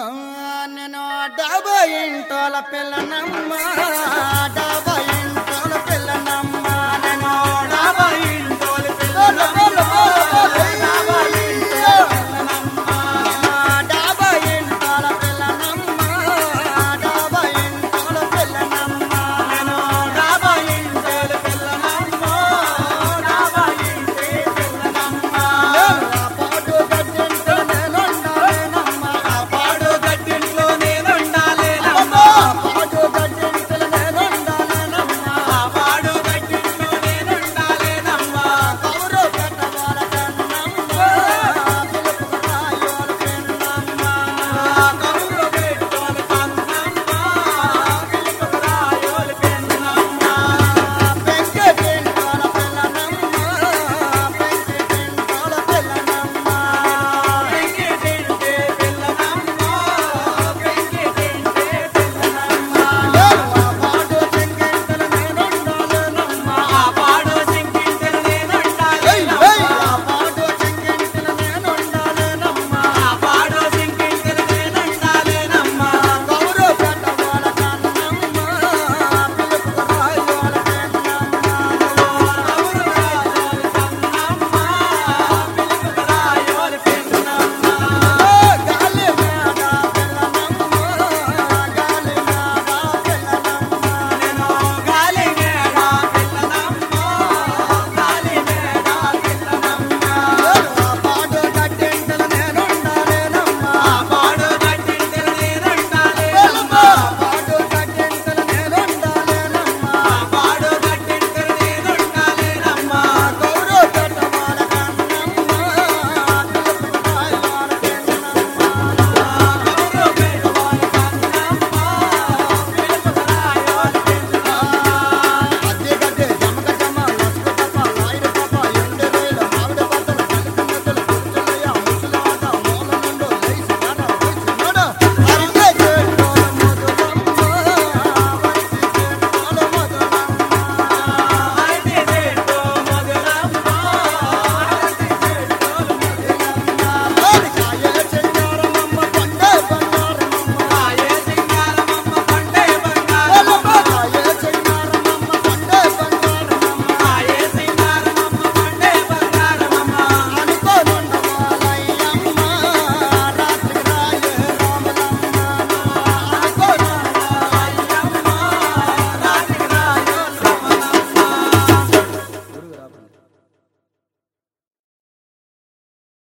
ఆ, నేను డబ్బా ఇంటోల పిల్లనమ్మా.